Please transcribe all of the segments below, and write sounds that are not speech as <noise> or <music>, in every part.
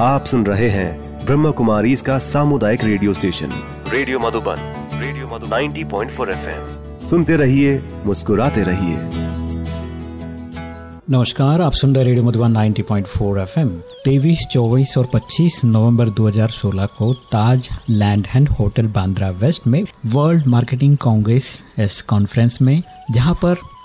आप सुन रहे हैं ब्रह्म कुमारी इसका सामुदायिक radio station. Radio Madhuban radio Madhu 90.4 point सुनते रहिए मुस्कुराते रहिए। नमस्कार आप सुन रहे रेडियो मधुबन 90.4 एफएम। तेईस चौबीस और 25 नवंबर 2016 को Taj land end hotel Bandra west में वर्ल्ड मार्केटिंग कांग्रेस इस कॉन्फ्रेंस में जहाँ पर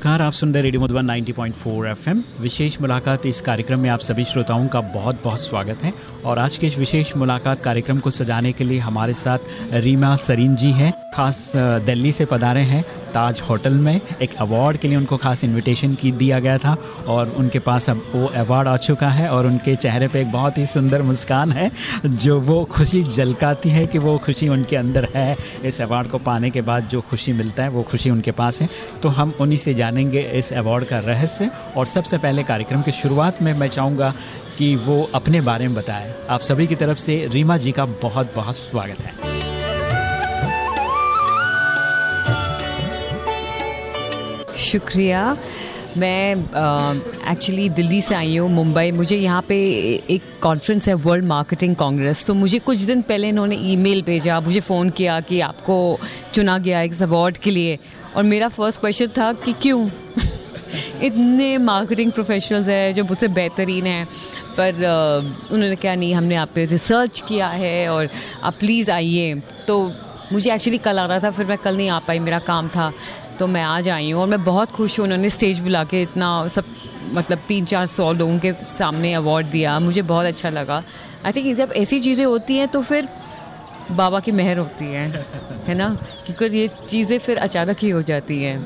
नमस्कार, आप सुन रहे रेडियो मधुबन 90.4 एफएम। विशेष मुलाकात इस कार्यक्रम में आप सभी श्रोताओं का बहुत बहुत स्वागत है। और आज के इस विशेष मुलाकात कार्यक्रम को सजाने के लिए हमारे साथ रीमा सरीन जी हैं। खास दिल्ली से पधारे हैं। ताज होटल में एक अवार्ड के लिए उनको खास इनविटेशन की, दिया गया था और उनके पास अब वो अवार्ड आ चुका है और उनके चेहरे पे एक बहुत ही सुंदर मुस्कान है, जो वो खुशी झलकाती है कि वो खुशी उनके अंदर है। इस अवार्ड को पाने के बाद जो खुशी मिलता है, वो खुशी उनके पास है। तो हम उन्हीं से जानेंगे इस अवार्ड का रहस्य और सबसे पहले कार्यक्रम की शुरुआत में मैं चाहूँगा कि वो अपने बारे में बताएँ। आप सभी की तरफ़ से रीमा जी का बहुत बहुत स्वागत है। शुक्रिया। मैं एक्चुअली uh, दिल्ली से आई हूँ मुंबई। मुझे यहाँ पे एक कॉन्फ्रेंस है वर्ल्ड मार्केटिंग कांग्रेस तो मुझे कुछ दिन पहले इन्होंने ईमेल भेजा मुझे फ़ोन किया कि आपको चुना गया इस अवार्ड के लिए। और मेरा फ़र्स्ट क्वेश्चन था कि क्यों? <laughs> इतने मार्केटिंग प्रोफेशनल्स हैं जो मुझसे बेहतरीन हैं। पर uh, उन्होंने कहा नहीं हमने आप पे रिसर्च किया है और आप प्लीज़ आइए। तो मुझे एक्चुअली कल आ रहा था फिर मैं कल नहीं आ पाई मेरा काम था। तो मैं आज आई हूँ और मैं बहुत खुश हूँ। उन्होंने स्टेज बुला के इतना सब मतलब तीन चार सौ लोगों के सामने अवार्ड दिया। मुझे बहुत अच्छा लगा। आई थिंक जब ऐसी चीज़ें होती हैं तो फिर बाबा की मेहर होती है है ना? क्योंकि ये चीज़ें फिर अचानक ही हो जाती हैं।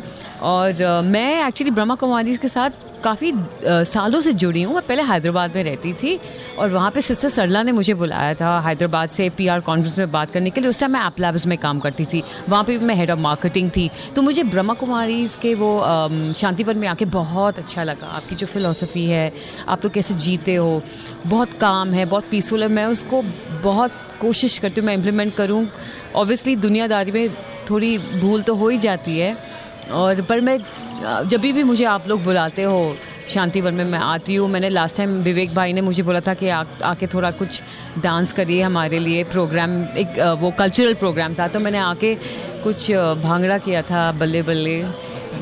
और मैं एक्चुअली ब्रह्मा कुमारी के साथ काफ़ी सालों से जुड़ी हूँ। मैं पहले हैदराबाद में रहती थी और वहाँ पे सिस्टर सरला ने मुझे बुलाया था हैदराबाद से पीआर कॉन्फ्रेंस में बात करने के लिए। उस टाइम मैं ऐप लैब्स में काम करती थी। वहाँ पे मैं हेड ऑफ़ मार्केटिंग थी। तो मुझे ब्रह्मा कुमारी के वो शांतिवन में आके बहुत अच्छा लगा। आपकी जो फिलोसफी है, आप लोग कैसे जीते हो, बहुत काम है, बहुत पीसफुल है। मैं उसको बहुत कोशिश करती हूँ, मैं इम्प्लीमेंट करूँ। ऑब्वियसली दुनियादारी में थोड़ी भूल तो हो ही जाती है। और, पर मैं जब भी मुझे आप लोग बुलाते हो शांतिवन में मैं आती हूँ। मैंने लास्ट टाइम विवेक भाई ने मुझे बोला था कि आ, आके थोड़ा कुछ डांस करिए हमारे लिए प्रोग्राम एक वो कल्चरल प्रोग्राम था। तो मैंने आके कुछ भांगड़ा किया था बल्ले बल्ले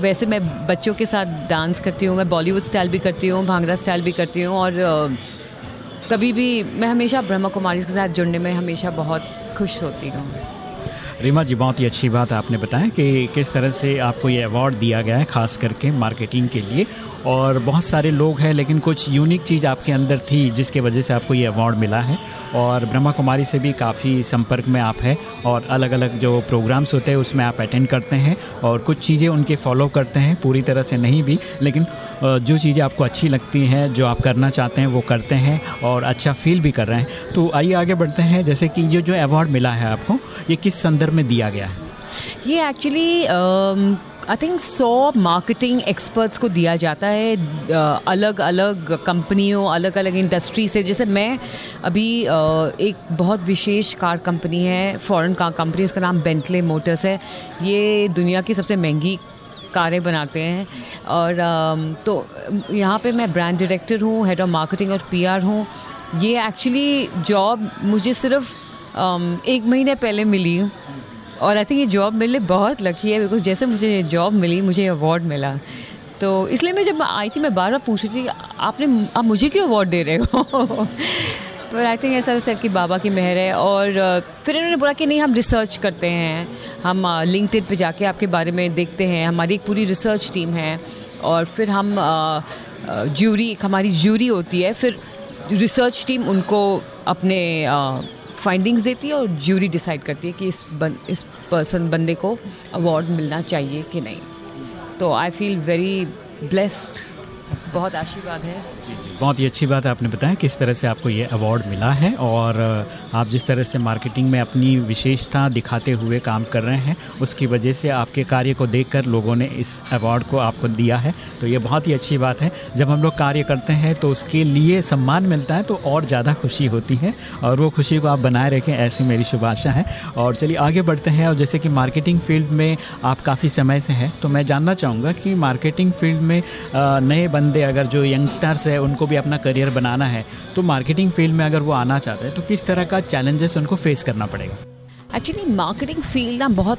वैसे मैं बच्चों के साथ डांस करती हूँ मैं बॉलीवुड स्टाइल भी करती हूँ भांगड़ा स्टाइल भी करती हूँ और कभी भी मैं हमेशा ब्रह्मा कुमारी के साथ जुड़ने में हमेशा बहुत खुश होती हूँ। रीमा जी, बहुत ही अच्छी बात आपने बताया कि किस तरह से आपको ये अवार्ड दिया गया है, खास करके मार्केटिंग के लिए। और बहुत सारे लोग हैं, लेकिन कुछ यूनिक चीज़ आपके अंदर थी जिसके वजह से आपको ये अवार्ड मिला है। और ब्रह्मा कुमारी से भी काफ़ी संपर्क में आप हैं और अलग अलग जो प्रोग्राम्स होते हैं, उसमें आप अटेंड करते हैं और कुछ चीज़ें उनके फॉलो करते हैं, पूरी तरह से नहीं भी, लेकिन जो चीज़ें आपको अच्छी लगती हैं, जो आप करना चाहते हैं, वो करते हैं और अच्छा फील भी कर रहे हैं। तो आइए आगे बढ़ते हैं, जैसे कि ये जो अवार्ड मिला है आपको, ये किस संदर्भ में दिया गया है? ये एक्चुअली आई थिंक सौ मार्केटिंग एक्सपर्ट्स को दिया जाता है अलग अलग कंपनियों अलग अलग इंडस्ट्री से। जैसे मैं अभी एक बहुत विशेष कार कंपनी है फॉरेन कार कंपनी उसका नाम बेंटले मोटर्स है। ये दुनिया की सबसे महँगी कारें बनाते हैं। और तो यहाँ पे मैं ब्रांड डायरेक्टर हूँ हेड ऑफ़ मार्केटिंग और पीआर हूँ। ये एक्चुअली जॉब मुझे सिर्फ़ एक महीने पहले मिली। और आई थिंक ये जॉब मिलने बहुत लकी है बिकॉज़ जैसे मुझे ये जॉब मिली, मुझे अवार्ड मिला। तो इसलिए मैं जब आई थी, मैं बार बार पूछ रही थी, आपने, आप मुझे क्यों अवार्ड दे रहे हो? <laughs> पर आई थिंक ऐसा सर कि बाबा की मेहर है और फिर इन्होंने बोला कि नहीं, हम रिसर्च करते हैं। हम लिंकड पे जाके आपके बारे में देखते हैं। हमारी एक पूरी रिसर्च टीम है और फिर हम ज्यूरी हमारी ज्यूरी होती है। फिर रिसर्च टीम उनको अपने फाइंडिंग्स देती है और ज्यूरी डिसाइड करती है कि इस बन, इस पर्सन बंदे को अवार्ड मिलना चाहिए कि नहीं। तो आई फील वेरी ब्लेस्ड बहुत आशीर्वाद है। जी जी। बहुत ही अच्छी बात है, आपने बताया किस तरह से आपको ये अवार्ड मिला है और आप जिस तरह से मार्केटिंग में अपनी विशेषता दिखाते हुए काम कर रहे हैं, उसकी वजह से आपके कार्य को देखकर लोगों ने इस अवार्ड को आपको दिया है तो ये बहुत ही अच्छी बात है। जब हम लोग कार्य करते हैं तो उसके लिए सम्मान मिलता है तो और ज़्यादा खुशी होती है और वो खुशी को आप बनाए रखें, ऐसी मेरी शुभ आशा है। और चलिए आगे बढ़ते हैं, और जैसे कि मार्केटिंग फ़ील्ड में आप काफ़ी समय से हैं तो मैं जानना चाहूँगा कि मार्केटिंग फ़ील्ड में नए बंदे अगर जो यंगस्टर्स है उनको भी अपना करियर बनाना है तो मार्केटिंग फ़ील्ड में अगर वो आना चाहते हैं तो किस तरह का चैलेंजेस उनको फेस करना पड़ेगा? एक्चुअली मार्केटिंग फ़ील्ड ना बहुत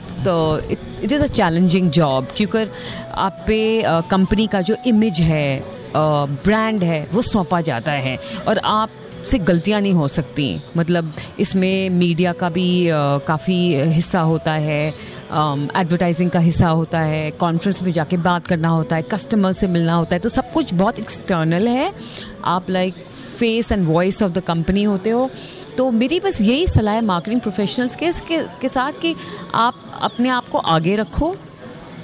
it is a challenging job क्योंकि आप पे कंपनी uh, का जो इमेज है ब्रांड uh, है वो सौंपा जाता है और आप से गलतियाँ नहीं हो सकती। मतलब इसमें मीडिया का भी काफ़ी हिस्सा होता है एडवर्टाइजिंग का हिस्सा होता है कॉन्फ्रेंस में जाके बात करना होता है कस्टमर से मिलना होता है तो सब कुछ बहुत एक्सटर्नल है। आप like face and voice of the company होते हो। तो मेरी बस यही सलाह है मार्केटिंग प्रोफेशनल्स के, के के साथ कि आप अपने आप को आगे रखो।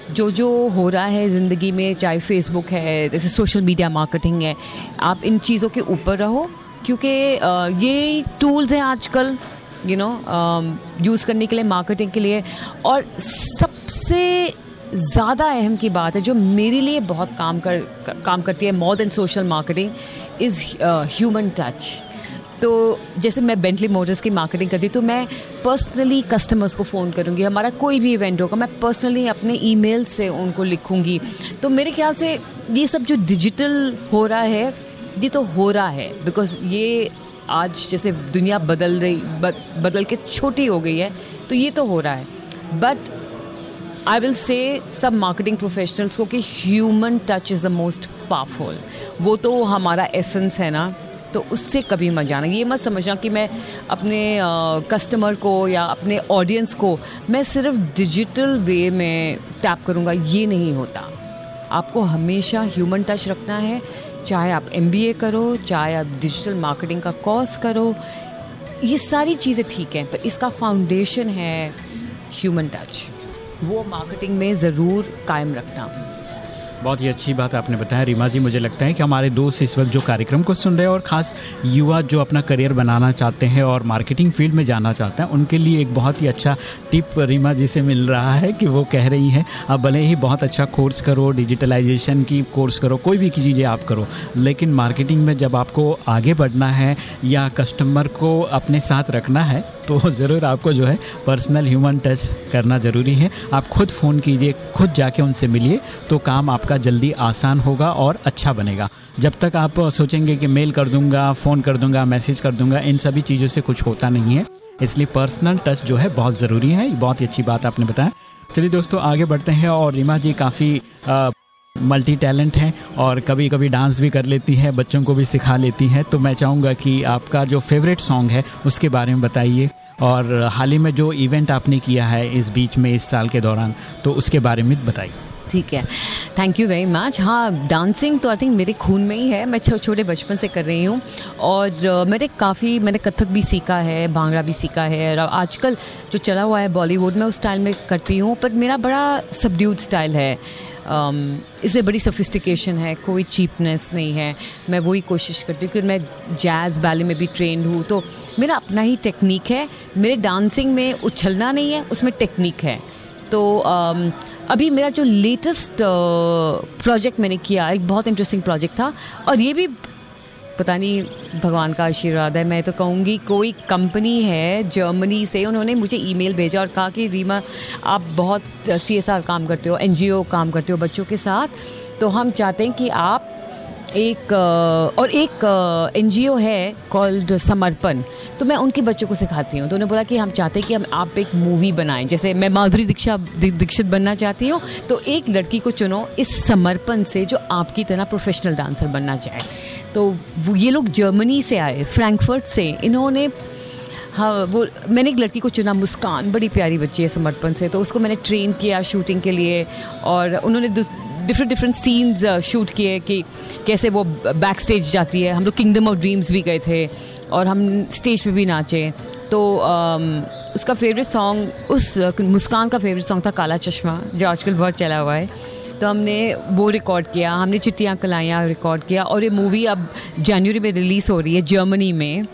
जो जो हो रहा है ज़िंदगी में चाहे फेसबुक है जैसे सोशल मीडिया मार्केटिंग है आप इन चीज़ों के ऊपर रहो। क्योंकि ये टूल्स हैं आजकल यू नो यूज़ करने के लिए मार्केटिंग के लिए। और सबसे ज़्यादा अहम की बात है, जो मेरे लिए बहुत काम कर, काम करती है more than social marketing is human touch तो जैसे मैं बेंटली मोटर्स की मार्केटिंग करती हूँ तो मैं पर्सनली कस्टमर्स को फ़ोन करूँगी। हमारा कोई भी इवेंट होगा, मैं पर्सनली अपने ईमेल से उनको लिखूँगी। तो मेरे ख्याल से ये सब जो डिजिटल हो रहा है ये तो हो रहा है बिकॉज़ ये आज जैसे दुनिया बदल रही बद, बदल के छोटी हो गई है तो ये तो हो रहा है। बट आई विल से सब मार्केटिंग प्रोफेशनल्स को कि human touch is the most powerful वो तो हमारा एसेंस है ना तो उससे कभी मत जाना। ये मत समझना कि मैं अपने कस्टमर को या अपने ऑडियंस को मैं सिर्फ़ डिजिटल वे में टैप करूँगा ये नहीं होता। आपको हमेशा ह्यूमन टच रखना है चाहे आप एमबीए करो, चाहे आप डिजिटल मार्केटिंग का कोर्स करो, ये सारी चीज़ें ठीक हैं, पर इसका फाउंडेशन है ह्यूमन टच वो मार्केटिंग में ज़रूर कायम रखना। बहुत ही अच्छी बात आपने बताया। रीमा जी, मुझे लगता है कि हमारे दोस्त इस वक्त जो कार्यक्रम को सुन रहे हैं और ख़ास युवा जो अपना करियर बनाना चाहते हैं और मार्केटिंग फ़ील्ड में जाना चाहते हैं, उनके लिए एक बहुत ही अच्छा टिप रीमा जी से मिल रहा है कि वो कह रही हैं अब भले ही बहुत अच्छा कोर्स करो, डिजिटलाइजेशन की कोर्स करो, कोई भी चीज़ें आप करो, लेकिन मार्केटिंग में जब आपको आगे बढ़ना है या कस्टमर को अपने साथ रखना है तो ज़रूर आपको जो है पर्सनल ह्यूमन टच करना ज़रूरी है। आप खुद फ़ोन कीजिए, खुद जाके उनसे मिलिए तो काम आपका जल्दी आसान होगा और अच्छा बनेगा। जब तक आप सोचेंगे कि मेल कर दूँगा फ़ोन कर दूँगा मैसेज कर दूँगा, इन सभी चीज़ों से कुछ होता नहीं है। इसलिए पर्सनल टच जो है बहुत ज़रूरी है। बहुत ही अच्छी बात आपने बताया। चलिए दोस्तों, आगे बढ़ते हैं और रीमा जी काफ़ी मल्टी टैलेंट हैं और कभी कभी डांस भी कर लेती हैं, बच्चों को भी सिखा लेती हैं। तो मैं चाहूँगा कि आपका जो फेवरेट सॉन्ग है, उसके बारे में बताइए। और हाल ही में जो इवेंट आपने किया है इस बीच में इस साल के दौरान तो उसके बारे में बताइए। ठीक है। थैंक यू वेरी मच हाँ डांसिंग तो आई थिंक मेरे खून में ही है। मैं छोटे बचपन से कर रही हूँ। और मैंने काफ़ी, मैंने कथक भी सीखा है, भांगड़ा भी सीखा है। और आजकल जो चला हुआ है बॉलीवुड में उस स्टाइल में करती हूँ। पर मेरा बड़ा सबड्यूड स्टाइल है। इसमें बड़ी सोफिस्टिकेशन है, कोई चीपनेस नहीं है। मैं वही कोशिश करती हूँ क्योंकि मैं जैज़ बैले में भी ट्रेंड हूँ। तो मेरा अपना ही टेक्निक है। मेरे डांसिंग में उछलना नहीं है, उसमें टेक्निक है। तो अभी मेरा जो लेटेस्ट प्रोजेक्ट मैंने किया, एक बहुत इंटरेस्टिंग प्रोजेक्ट था, और ये भी पता नहीं भगवान का आशीर्वाद है, मैं तो कहूँगी कोई कंपनी है जर्मनी से, उन्होंने मुझे ईमेल भेजा और कहा कि रीमा, आप बहुत सीएसआर काम करते हो एनजीओ काम करते हो बच्चों के साथ तो हम चाहते हैं कि आप एक और एक एनजीओ है कॉल्ड समर्पण। तो मैं उनके बच्चों को सिखाती हूँ। तो उन्होंने बोला कि हम चाहते हैं कि हम आप एक मूवी बनाएँ। जैसे मैं माधुरी दीक्षा दीक्षित बनना चाहती हूँ तो एक लड़की को चुनो इस समर्पण से जो आपकी तरह प्रोफेशनल डांसर बनना चाहे। तो वो, ये लोग जर्मनी से आए, फ्रैंकफर्ट से। इन्होंने हाँ वो, मैंने एक लड़की को चुना, मुस्कान। बड़ी प्यारी बच्ची है समर्पण से। तो उसको मैंने ट्रेन किया शूटिंग के लिए और उन्होंने डिफरेंट डिफरेंट सीन्स शूट किए कि कैसे वो बैक स्टेज जाती है। हम लोग किंगडम ऑफ़ ड्रीम्स भी गए थे और हम स्टेज पे भी नाचे। तो um, उसका फेवरेट सॉन्ग उस मुस्कान का फेवरेट सॉन्ग था काला चश्मा जो आजकल बहुत चला हुआ है। तो हमने वो रिकॉर्ड किया हमने चिट्टियाँ कलाइयाँ रिकॉर्ड किया और ये मूवी अब जनवरी में रिलीज़ हो रही है जर्मनी में।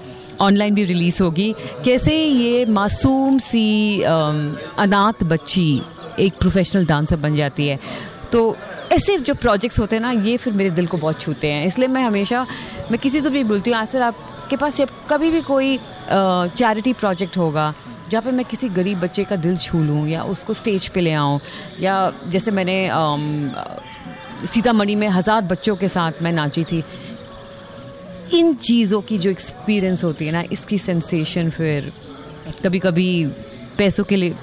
ऑनलाइन भी रिलीज़ होगी। कैसे ये मासूम सी अनाथ बच्ची एक प्रोफेशनल डांसर बन जाती है। तो ऐसे जो प्रोजेक्ट्स होते हैं ना, ये फिर मेरे दिल को बहुत छूते हैं। इसलिए मैं हमेशा, मैं किसी से भी बोलती हूँ आज आपके पास जब कभी भी कोई चैरिटी प्रोजेक्ट होगा, जहाँ पे मैं किसी गरीब बच्चे का दिल छू लूँ या उसको स्टेज पे ले आऊँ, या जैसे मैंने सीतामढ़ी में हज़ार बच्चों के साथ मैं नाची थी, इन चीज़ों की जो एक्सपीरियंस होती है ना, इसकी सेंसेशन फिर कभी कभी पैसों के लिए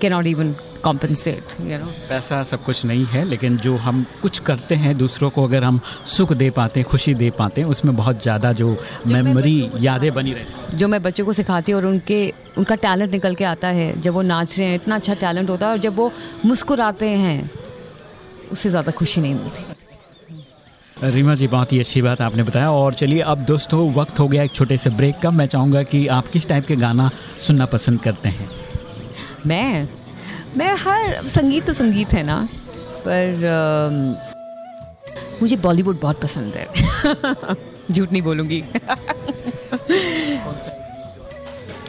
can not even compensate you know पैसा सब कुछ नहीं है लेकिन जो हम कुछ करते हैं दूसरों को अगर हम सुख दे पाते हैं खुशी दे पाते हैं उसमें बहुत ज़्यादा जो जो मेमोरी यादें बनी रहती जो मैं बच्चों को सिखाती हूँ और उनके उनका टैलेंट निकल के आता है जब वो नाच रहे हैं इतना अच्छा टैलेंट होता है और जब वो मुस्कुराते हैं उससे ज़्यादा खुशी नहीं मिलती। रीमा जी बहुत ही अच्छी बात आपने बताया। और चलिए अब दोस्तों वक्त हो गया एक छोटे से ब्रेक का। मैं चाहूँगा कि आप किस टाइप के गाना सुनना पसंद करते हैं? मैं? मैं हर संगीत तो संगीत है ना, पर मुझे बॉलीवुड बहुत पसंद है। <laughs> झूठ नहीं बोलूँगी। <laughs>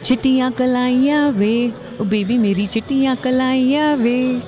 चिटियाँ कलाइया वे ओ बेबी मेरी चिटियाँ कलाइया वे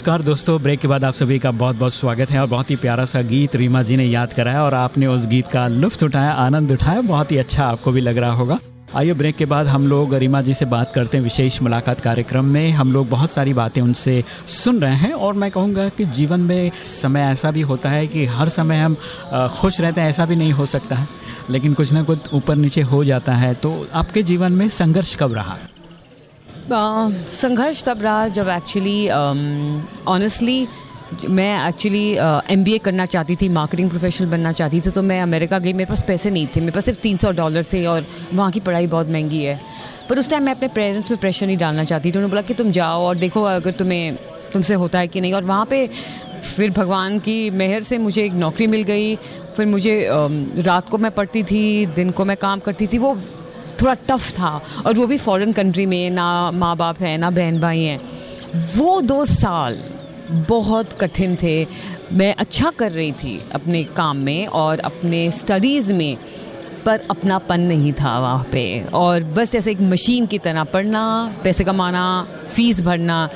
नमस्कार दोस्तों, ब्रेक के बाद आप सभी का बहुत बहुत स्वागत है और बहुत ही प्यारा सा गीत रीमा जी ने याद कराया और आपने उस गीत का लुफ्त उठाया, आनंद उठाया, बहुत ही अच्छा आपको भी लग रहा होगा। आइए ब्रेक के बाद हम लोग रीमा जी से बात करते हैं विशेष मुलाकात कार्यक्रम में। हम लोग बहुत सारी बातें उनसे सुन रहे हैं और मैं कहूँगा कि जीवन में समय ऐसा भी होता है कि हर समय हम खुश रहते हैं, ऐसा भी नहीं हो सकता है। लेकिन कुछ ना कुछ ऊपर नीचे हो जाता है तो आपके जीवन में संघर्ष कब रहा? है संघर्ष तब रहा जब एक्चुअली ऑनेस्टली मैं एक्चुअली एम बी ए करना चाहती थी मार्केटिंग प्रोफेशनल बनना चाहती थी तो मैं अमेरिका गई, मेरे पास पैसे नहीं थे, मेरे पास सिर्फ़ तीन सौ डॉलर थे और वहाँ की पढ़ाई बहुत महँगी है। पर उस टाइम मैं अपने पेरेंट्स में प्रेशर नहीं डालना चाहती तो उन्होंने बोला कि तुम जाओ और देखो अगर तुम्हें, तुमसे होता है कि नहीं। और वहाँ पे फिर भगवान की मेहर से मुझे एक नौकरी मिल गई, फिर मुझे रात को मैं पढ़ती थी, दिन को मैं काम करती थी, वो थोड़ा टफ था और वो भी फॉरेन कंट्री में, ना माँ बाप हैं, ना बहन भाई हैं। वो दो साल बहुत कठिन थे। मैं अच्छा कर रही थी अपने काम में और अपने स्टडीज़ में, पर अपनापन नहीं था वहाँ पे। और बस जैसे एक मशीन की तरह पढ़ना, पैसे कमाना फ़ीस भरना,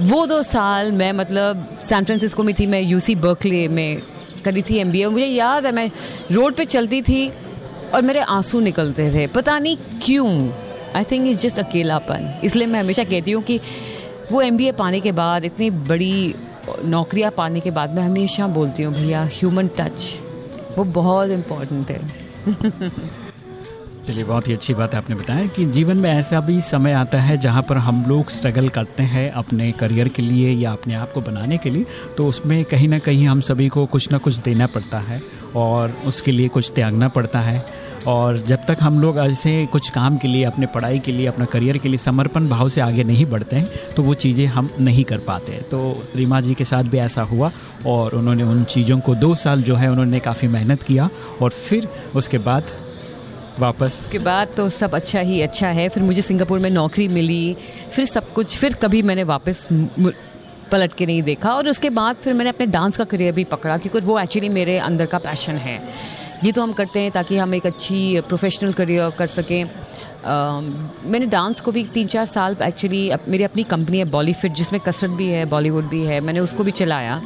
वो दो साल मैं मतलब सैन फ्रांसिस्को में थी, मैं यूसी बर्कले में करी थी एम और मुझे याद है, मैं रोड पे चलती थी और मेरे आँसू निकलते थे। पता नहीं क्यों। आई थिंक इज़ जस्ट अकेलापन। इसलिए मैं हमेशा कहती हूँ कि वो एमबीए पाने के बाद, इतनी बड़ी नौकरियाँ पाने के बाद मैं हमेशा बोलती हूँ, भैया ह्यूमन टच वो बहुत इम्पोर्टेंट है। चलिए, बहुत ही अच्छी बात है आपने बताया कि जीवन में ऐसा भी समय आता है जहाँ पर हम लोग स्ट्रगल करते हैं अपने करियर के लिए या अपने आप को बनाने के लिए तो उसमें कहीं ना कहीं हम सभी को कुछ ना कुछ देना पड़ता है। और उसके लिए कुछ त्यागना पड़ता है। और जब तक हम लोग ऐसे कुछ काम के लिए, अपने पढ़ाई के लिए, अपना करियर के लिए समर्पण भाव से आगे नहीं बढ़ते हैं तो वो चीज़ें हम नहीं कर पाते तो रीमा जी के साथ भी ऐसा हुआ और उन्होंने उन चीज़ों को दो साल जो है उन्होंने काफ़ी मेहनत किया और फिर उसके बाद वापस के बाद तो सब अच्छा ही अच्छा है। फिर मुझे सिंगापुर में नौकरी मिली, फिर सब कुछ, फिर कभी मैंने वापस पलट के नहीं देखा। और उसके बाद फिर मैंने अपने डांस का करियर भी पकड़ा क्योंकि वो एक्चुअली मेरे अंदर का पैशन है। ये तो हम करते हैं ताकि हम एक अच्छी प्रोफेशनल करियर कर सकें। Uh, मैंने डांस को भी तीन चार साल एक्चुअली अप, मेरी अपनी कंपनी है बॉलीफिट जिसमें कसरत भी है बॉलीवुड भी है मैंने उसको भी चलाया।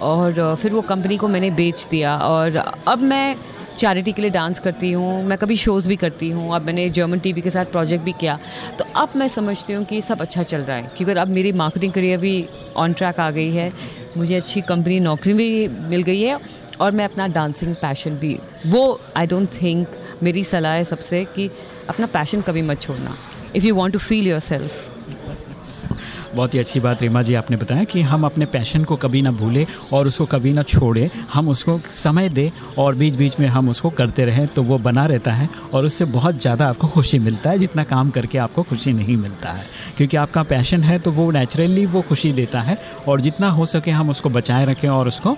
और फिर वो कंपनी को मैंने बेच दिया। और अब मैं चैरिटी के लिए डांस करती हूँ, मैं कभी शोज़ भी करती हूँ, अब मैंने जर्मन टीवी के साथ प्रोजेक्ट भी किया तो अब मैं समझती हूँ कि सब अच्छा चल रहा है, क्योंकि अब मेरी मार्केटिंग करियर भी ऑन ट्रैक आ गई है, मुझे अच्छी कंपनी नौकरी भी मिल गई है, और मैं अपना डांसिंग पैशन भी, वो आई डोंट थिंक मेरी सलाह है सबसे कि अपना पैशन कभी मत छोड़ना if you want to feel yourself बहुत ही अच्छी बात रीमा जी आपने बताया कि हम अपने पैशन को कभी ना भूलें और उसको कभी ना छोड़ें। हम उसको समय दें और बीच बीच में हम उसको करते रहें तो वो बना रहता है और उससे बहुत ज़्यादा आपको खुशी मिलता है, जितना काम करके आपको खुशी नहीं मिलता है। क्योंकि आपका पैशन है तो वो नेचुरली वो खुशी देता है और जितना हो सके हम उसको बचाए रखें और उसको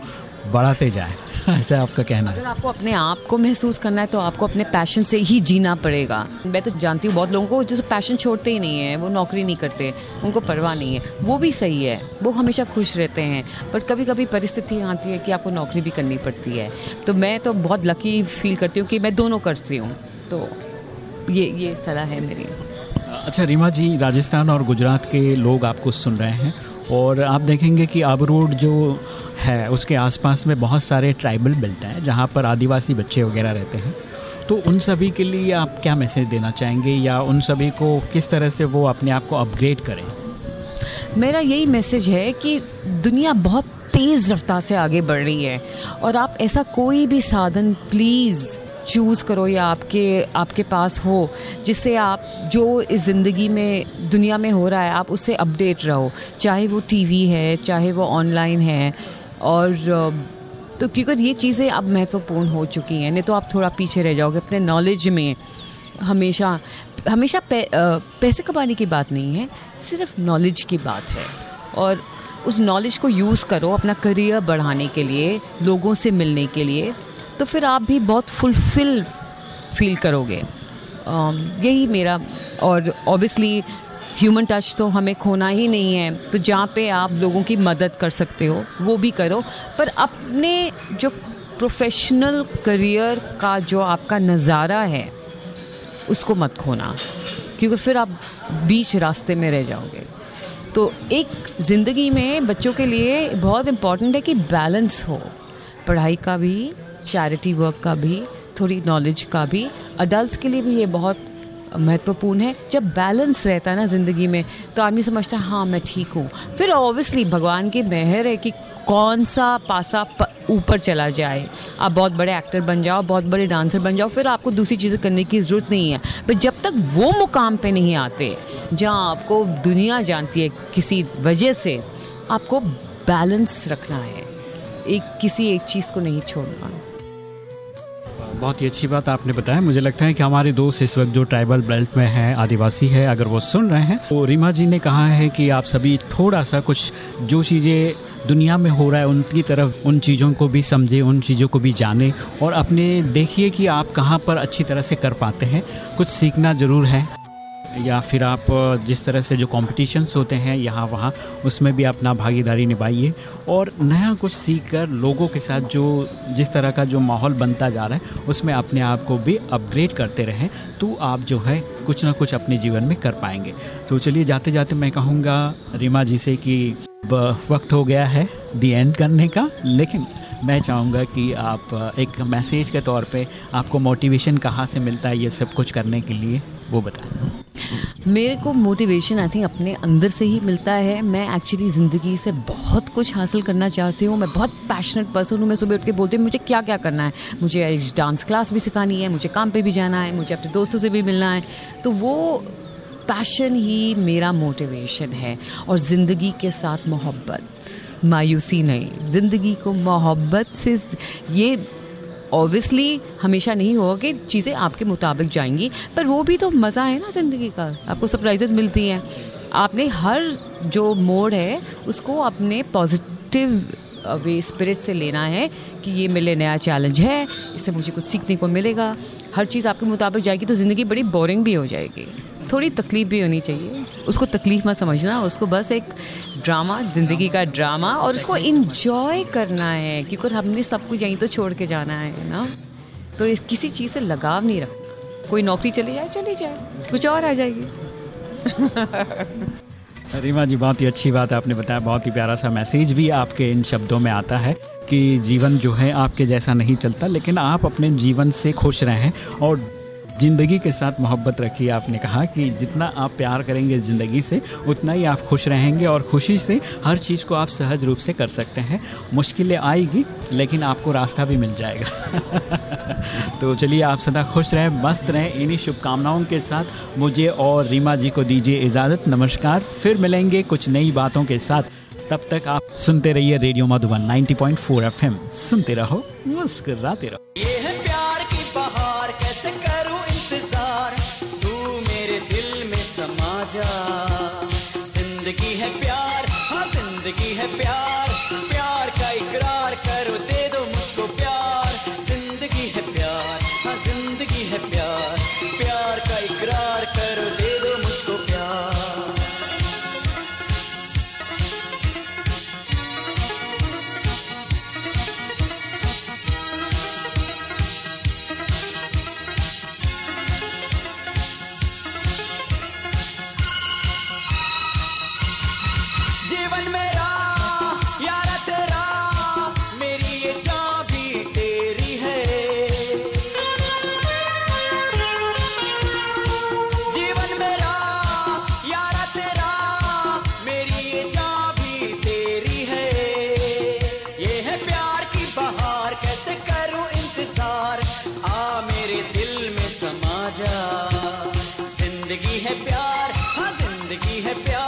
बढ़ाते जाए ऐसा आपका कहना। है अगर आपको अपने आप को महसूस करना है तो आपको अपने पैशन से ही जीना पड़ेगा। मैं तो जानती हूँ बहुत लोगों को जो पैशन छोड़ते ही नहीं है वो नौकरी नहीं करते उनको परवाह नहीं है। वो भी सही है वो हमेशा खुश रहते हैं पर कभी कभी परिस्थिति आती है कि आपको नौकरी भी करनी पड़ती है। तो मैं तो बहुत लकी फील करती हूँ कि मैं दोनों करती हूँ। तो ये ये सलाह है मेरी। अच्छा रीमा जी राजस्थान और गुजरात के लोग आपको सुन रहे हैं। और आप देखेंगे कि आबरोड जो है, उसके आसपास में बहुत सारे ट्राइबल बेल्ट हैं, जहाँ पर आदिवासी बच्चे वगैरह रहते हैं। तो उन सभी के लिए आप क्या मैसेज देना चाहेंगे, या उन सभी को किस तरह से वो अपने आप को अपग्रेड करें? मेरा यही मैसेज है कि दुनिया बहुत तेज़ रफ्तार से आगे बढ़ रही है, और आप ऐसा कोई भी साधन प्लीज़ चूज़ करो या आपके आपके पास हो जिससे आप जो इस ज़िंदगी में दुनिया में हो रहा है आप उससे अपडेट रहो। चाहे वो टीवी है चाहे वो ऑनलाइन है और तो क्योंकि ये चीज़ें अब महत्वपूर्ण हो चुकी हैं नहीं तो आप थोड़ा पीछे रह जाओगे। अपने नॉलेज में हमेशा हमेशा पै, पैसे कमाने की बात नहीं है सिर्फ़ नॉलेज की बात है। और उस नॉलेज को यूज़ करो अपना करियर बढ़ाने के लिए लोगों से मिलने के लिए। तो फिर आप भी बहुत फुलफिल फील करोगे। यही मेरा और ऑब्वियसली ह्यूमन टच तो हमें खोना ही नहीं है। तो जहाँ पे आप लोगों की मदद कर सकते हो, वो भी करो। पर अपने जो प्रोफेशनल करियर का जो आपका नज़ारा है, उसको मत खोना। क्योंकि फिर आप बीच रास्ते में रह जाओगे। तो एक ज़िंदगी में बच्चों के लिए बहुत इंपॉर्टेंट है कि बैलेंस हो। पढ़ाई का भी चैरिटी वर्क का भी, थोड़ी नॉलेज का भी अडल्ट के लिए भी ये बहुत महत्वपूर्ण है। जब बैलेंस रहता है ना ज़िंदगी में तो आदमी समझता है हाँ मैं ठीक हूँ। फिर ऑब्वियसली भगवान की मेहर है कि कौन सा पासा ऊपर चला जाए। आप बहुत बड़े एक्टर बन जाओ, बहुत बड़े डांसर बन जाओ, फिर आपको दूसरी चीज़ें करने की ज़रूरत नहीं है। पर जब तक वो मुकाम पे नहीं आते, जहाँ आपको दुनिया जानती है किसी वजह से, आपको बैलेंस रखना है। एक, किसी एक चीज़ को नहीं छोड़ना। बहुत ही अच्छी बात आपने बताया। मुझे लगता है कि हमारे दोस्त इस वक्त जो ट्राइबल बेल्ट में हैं, आदिवासी है, अगर वो सुन रहे हैं तो रीमा जी ने कहा है कि आप सभी थोड़ा सा कुछ जो चीज़ें दुनिया में हो रहा है, उनकी तरफ़ उन चीज़ों को भी समझें, उन चीज़ों को भी जानें और अपने देखिए कि आप कहाँ पर अच्छी तरह से कर पाते हैं। कुछ सीखना ज़रूर है। या फिर आप जिस तरह से जो कॉम्पिटिशन्स होते हैं यहाँ वहाँ, उसमें भी अपना भागीदारी निभाइए। और नया कुछ सीख कर लोगों के साथ जो, जिस तरह का जो माहौल बनता जा रहा है, उसमें अपने आप को भी अपग्रेड करते रहें तो आप जो है कुछ ना कुछ अपने जीवन में कर पाएँगे। तो चलिए जाते जाते मैं कहूँगा रीमा जी से कि वक्त हो गया है दी एंड करने का, लेकिन मैं चाहूँगा कि आप एक मैसेज के तौर पे आपको मोटिवेशन कहाँ से मिलता है ये सब कुछ करने के लिए, वो बताएँ। मेरे को मोटिवेशन आई थिंक अपने अंदर से ही मिलता है। मैं एक्चुअली ज़िंदगी से बहुत कुछ हासिल करना चाहती हूँ। मैं बहुत पैशनेट पर्सन हूँ। मैं सुबह उठ के बोलती हूँ, मुझे क्या क्या करना है? मुझे डांस क्लास भी सिखानी है, मुझे काम पे भी जाना है, मुझे अपने दोस्तों से भी मिलना है। तो वो पैशन ही मेरा मोटिवेशन है। और ज़िंदगी के साथ मोहब्बत, मायूसी नहीं। ज़िंदगी को मोहब्बत से ये ऑब्वियसली हमेशा नहीं होगा कि चीज़ें आपके मुताबिक जाएँगी, पर वो भी तो मज़ा है ना ज़िंदगी का। आपको सरप्राइजेज मिलती हैं। आपने हर जो मोड है, उसको अपने पॉजिटिव वे स्पिरिट से लेना है कि ये मेरे लिए नया चैलेंज है, इससे मुझे कुछ सीखने को मिलेगा। हर चीज़ आपके मुताबिक जाएगी तो ज़िंदगी बड़ी बोरिंग भी हो जाएगी। थोड़ी तकलीफ़ भी होनी चाहिए। उसको तकलीफ़ मत समझना, उसको बस एक ड्रामा, ज़िंदगी का ड्रामा, और उसको इंजॉय करना है, क्योंकि हमने सब कुछ यहीं तो छोड़ के जाना है ना? तो किसी चीज़ से लगाव नहीं रख, कोई नौकरी चली जाए चली जाए, कुछ और आ जाएगी। <laughs> रीमा जी, बहुत ही अच्छी बात है आपने बताया, बहुत ही प्यारा सा मैसेज भी आपके इन शब्दों में आता है कि जीवन जो है आपके जैसा नहीं चलता, लेकिन आप अपने जीवन से खुश रहें और ज़िंदगी के साथ मोहब्बत रखिए। आपने कहा कि जितना आप प्यार करेंगे ज़िंदगी से, उतना ही आप खुश रहेंगे और खुशी से हर चीज़ को आप सहज रूप से कर सकते हैं। मुश्किलें आएगी, लेकिन आपको रास्ता भी मिल जाएगा। <laughs> तो चलिए, आप सदा खुश रहें, मस्त रहें। इन्हीं शुभकामनाओं के साथ मुझे और रीमा जी को दीजिए इजाज़त। नमस्कार, फिर मिलेंगे कुछ नई बातों के साथ। तब तक आप सुनते रहिए रेडियो मधुबन 90.4 एफएम। सुनते रहो, मुस्कुराते रहो। है प्यार।